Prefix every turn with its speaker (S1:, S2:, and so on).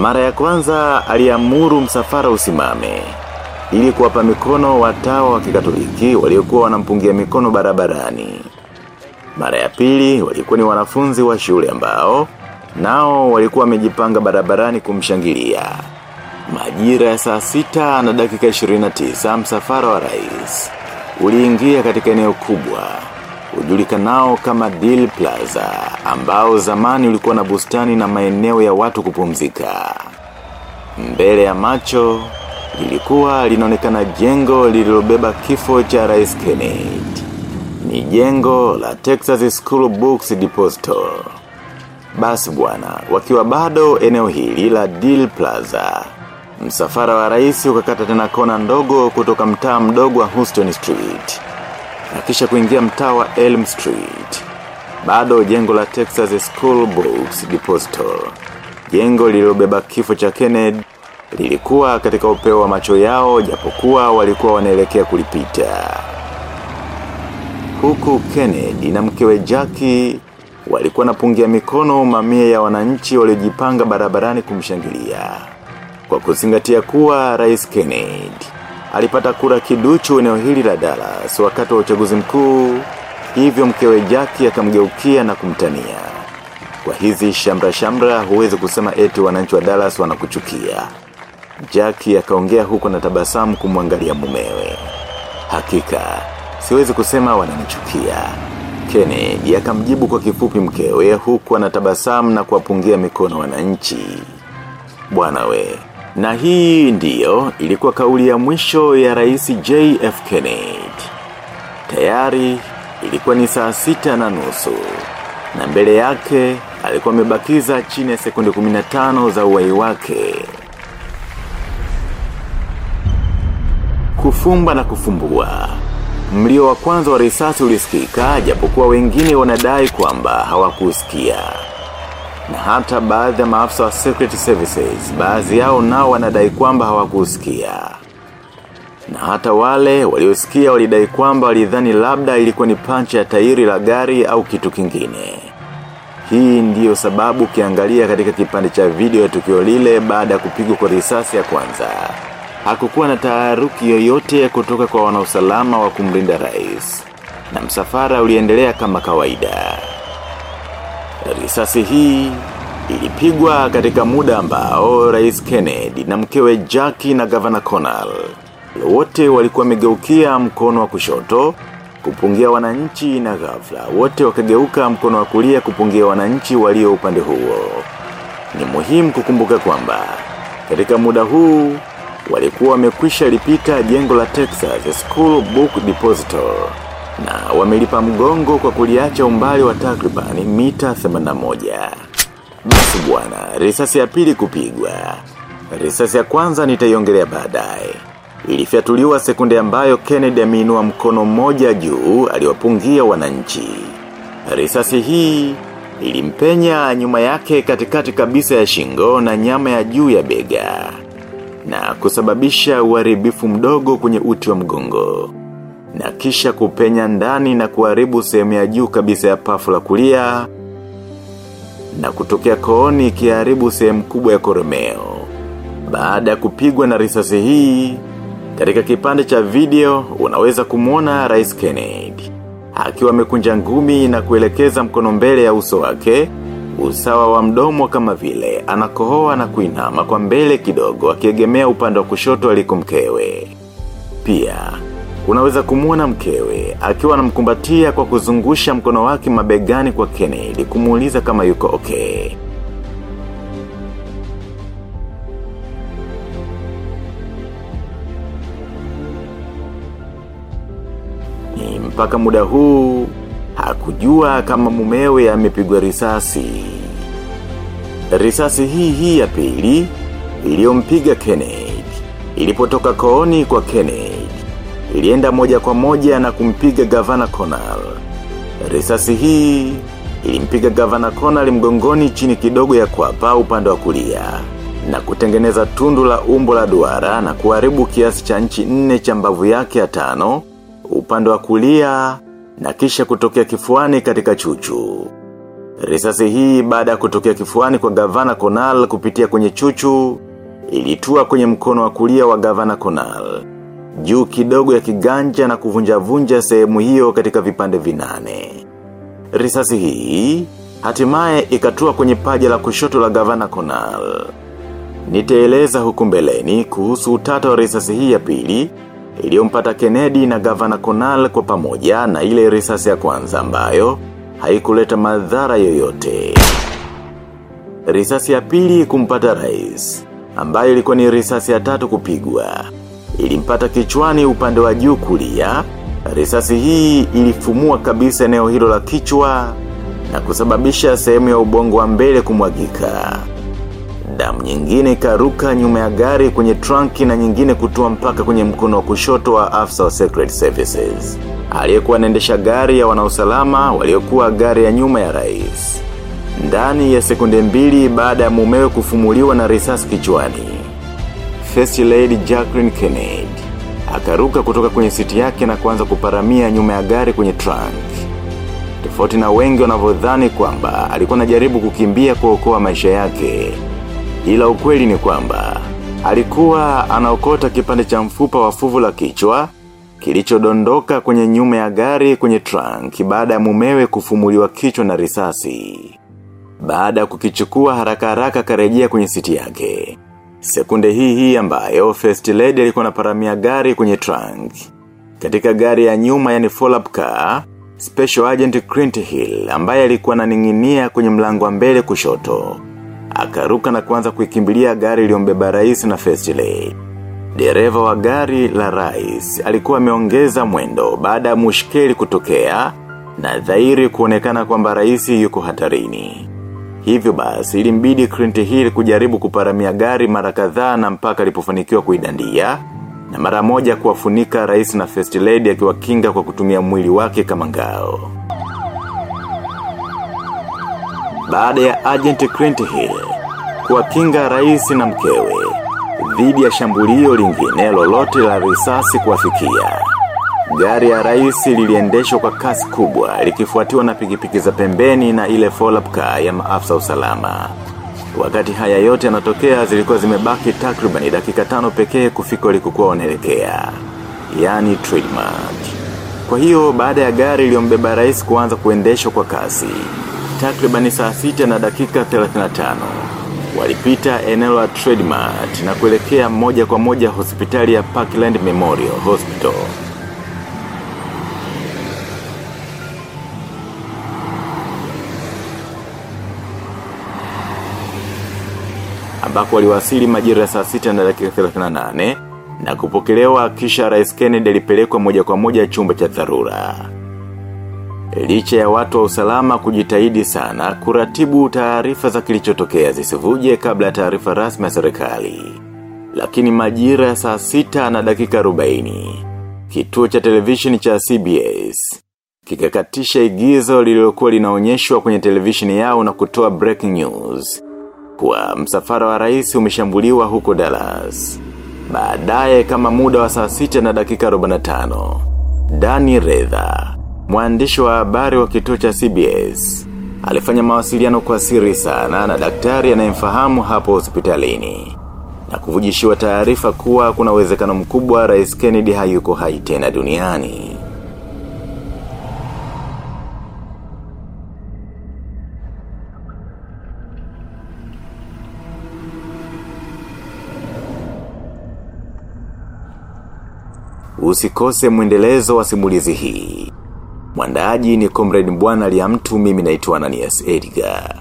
S1: Mara ya kwanza aliamuru msafara usimame. Ili kuwapa mikono watawa wa kikatoliki waliokuwa wanampungia mikono barabarani. Mara ya pili walikuwa ni wanafunzi wa shule ambao nao walikuwa wamejipanga barabarani kumshangilia. Majira ya saa sita na dakika 29 msafara wa rais. Uliingia katika eneo kubwa. Ujulikanao kama Deal Plaza ambao zamani ulikuwa na bustani na maeneo ya watu kupumzika. Mbele ya macho lilikuwa linaonekana jengo lililobeba kifo cha rais Kennedy. Ni jengo la Texas School Books Depository. Basi bwana, wakiwa bado eneo hili la Deal Plaza. Msafara wa rais ukakata tena kona ndogo kutoka mtaa mdogo wa Houston Street. Na kisha kuingia mtaa wa Elm Street. Bado jengo la Texas School Books Depository. Jengo lililobeba kifo cha Kennedy lilikuwa katika upeo wa macho yao japokuwa walikuwa wanaelekea kulipita. Huku Kennedy na mkewe Jackie walikuwa napungia mikono mamia ya wananchi waliojipanga barabarani kumshangilia. Kwa kuzingatia kuwa Rais Kennedy alipata kura kiduchu eneo hili la Dallas wakati wa uchaguzi mkuu, hivyo mkewe Jackie akamgeukia na kumtania. Kwa hizi shamra shamra huwezi kusema eti wananchi wa Dallas wanakuchukia. Jackie akaongea huko na tabasamu kumwangalia mumewe. Hakika, siwezi kusema wananichukia. Kennedy akamjibu kwa kifupi mkewe huku anatabasamu na kuwapungia mikono wananchi. Bwana we, na hii ndiyo ilikuwa kauli ya mwisho ya rais JF Kennedy. Tayari ilikuwa ni saa sita na nusu. Na mbele yake alikuwa amebakiza chini ya sekunde 15 za uwai wake. Kufumba na kufumbua. Mlio wa kwanza wa risasi ulisikika japokuwa wengine wanadai kwamba hawakusikia. Na hata baadhi ya maafisa wa Secret Services, baadhi yao nao wanadai kwamba hawakusikia. Na hata wale waliosikia walidai kwamba walidhani labda ilikuwa ni pancha ya tairi la gari au kitu kingine. Hii ndiyo sababu kiangalia katika kipande cha video ya tukio lile baada ya kupigwa kwa risasi ya kwanza. Hakukuwa na taharuki yoyote kutoka kwa wanausalama wa kumlinda rais. Na msafara uliendelea kama kawaida. Risasi hii ilipigwa katika muda ambao Rais Kennedy na mkewe Jackie na Governor Connell. Wote walikuwa wamegeukia mkono wa kushoto kupungia wananchi na ghafla. Wote wakageuka mkono wa kulia kupungia wananchi walio upande huo. Ni muhimu kukumbuka kwamba katika muda huu walikuwa wamekwisha lipita jengo la Texas School Book Depository na wamelipa mgongo kwa kuliacha umbali wa takribani mita 81. Basi bwana, risasi ya pili kupigwa. Risasi ya kwanza nitaiongelea baadaye. Ilifyatuliwa sekunde ambayo Kennedy ameinua mkono mmoja juu aliwapungia wananchi. Risasi hii ilimpenya nyuma yake katikati kabisa ya shingo na nyama ya juu ya bega na kusababisha uharibifu mdogo kwenye uti wa mgongo na kisha kupenya ndani na kuharibu sehemu ya juu kabisa ya pafu la kulia na kutokea kooni ikiharibu sehemu kubwa ya koromeo. Baada ya kupigwa na risasi hii, katika kipande cha video unaweza kumwona Rais Kennedy. Akiwa amekunja ngumi na kuelekeza mkono mbele ya uso wake, usawa wa mdomo kama vile, anakohoa na kuinama kwa mbele kidogo akiegemea upande wa kushoto alikomkewe. Pia, unaweza kumuona mkewe, akiwa anamkumbatia kwa kuzungusha mkono wake mabegani kwa Kennedy kumuuliza kama yuko okay. Mpaka muda huu, hakujua kama mumewe amepigwa risasi. Risasi hii hii ya pili, iliyompiga Kennedy. Ilipotoka kooni kwa Kennedy. Ilienda moja kwa moja na kumpiga gavana Conal. Risasi hii, ilimpiga gavana Conal mgongoni chini kidogo ya kwapa upande wa kulia. Na kutengeneza tundu la umbo la duara na kuharibu kiasi cha nchi nne cha mbavu yake ya tano, upande wa kulia na kisha kutokea kifuani katika chuchu. Risasi hii baada ya kutokea kifuani kwa gavana Konal kupitia kwenye chuchu, ilitua kwenye mkono wa kulia wa gavana Konal. Juu kidogo ya kiganja na kuvunja-vunja sehemu hiyo katika vipande vinane. Risasi hii, hatimaye ikatua kwenye paja la kushoto la gavana Konal. Nitaeleza huku mbeleni kuhusu utata wa risasi hii ya pili, iliyompata Kennedy na gavana Konal kwa pamoja na ile risasi ya kwanza ambayo, haikuleta madhara yoyote. Risasi ya pili kumpata rais, ambayo ilikuwa ni risasi ya tatu kupigwa. Ilimpata kichwani upande wa juu kulia, risasi hii ilifumua kabisa eneo hilo la kichwa na kusababisha sehemu ya ubongo wa mbele kumwagika. Damu nyingine ikaruka nyuma ya gari kwenye trunki na nyingine kutua mpaka kwenye mkono wa kushoto wa afisa wa Secret Services. Aliyekuwa anaendesha gari ya wanausalama waliokuwa gari ya nyuma ya rais. Ndani ya sekunde mbili baada ya mumewe kufumuliwa na risasi kichwani. First Lady Jacqueline Kennedy. Akaruka kutoka kwenye siti yake na kuanza kuparamia nyuma ya gari kwenye trunk. Tofauti na wengi wanavyodhani kwamba alikuwa anajaribu kukimbia kuokoa maisha yake. Ila ukweli ni kwamba alikuwa anaokota kipande cha mfupa wa fuvu la kichwa kilichodondoka kwenye nyuma ya gari kwenye trunk baada ya mumewe kufumuliwa kichwa na risasi. Baada ya kukichukua haraka haraka karejea kwenye siti yake. Sekunde hii hii ambayo First Lady alikuwa anaparamia gari kwenye trunk. Katika gari ya nyuma yani follow-up car, Special Agent Clint Hill ambaye alikuwa ananing'inia kwenye mlango wa mbele kushoto. Akaruka na kuanza kuikimbilia gari iliyombeba rais na First Lady. Dereva wa gari la rais alikuwa ameongeza mwendo baada ya mushkeli kutokea na dhairi kuonekana kwamba rais yuko hatarini. Hivyo basi ilimbidi Clint Hill kujaribu kuparamia gari mara kadhaa na mpaka alipofanikiwa kuidandia na mara moja kuwafunika rais na first lady akiwakinga kwa kutumia mwili wake kama ngao. Baada ya agent Clint Hill kuwakinga rais na mkewe dhidi ya shambulio lingine lolote la risasi kuwafikia. Gari ya rais liliendeshwa kwa kasi kubwa, likifuatiwa na pikipiki za pembeni na ile car ya maafisa usalama. Wakati haya yote yanatokea zilikuwa zimebaki takribani dakika tano pekee kufika walikokuwa wanaelekea. Yani trademark. Kwa hiyo baada ya gari iliyombeba rais kuanza kuendeshwa kwa kasi, takribani saa sita na dakika 35. Walipita eneo la trademark na kuelekea moja kwa moja hospitali ya Parkland Memorial Hospital. Ambako waliwasili majira saa sita na dakika 38 na kupokelewa kisha rais Kennedy alipelekwa moja kwa moja chumba cha dharura. Licha ya watu wa usalama kujitahidi sana kuratibu taarifa za kilichotokea zisivuje kabla ya taarifa rasmi ya serikali. Lakini majira ya saa sita na dakika 40, kituo cha televisheni cha CBS kikakatisha igizo lililokuwa linaonyeshwa kwenye televisheni yao na kutoa breaking news kuwa msafara wa rais umeshambuliwa huko Dallas. Baadaye kama muda wa saa sita na dakika 45, Dani Redha, mwandishi wa habari wa kituo cha CBS, alifanya mawasiliano kwa siri sana na daktari anayemfahamu hapo hospitalini. Na kuvujishiwa taarifa kuwa kuna uwezekano mkubwa rais Kennedy hayuko hai tena duniani. Usikose mwendelezo wa simulizi hii. Mwandaaji ni Comrade Mbwana Liamtu mimi naitwa Ananias Edgar.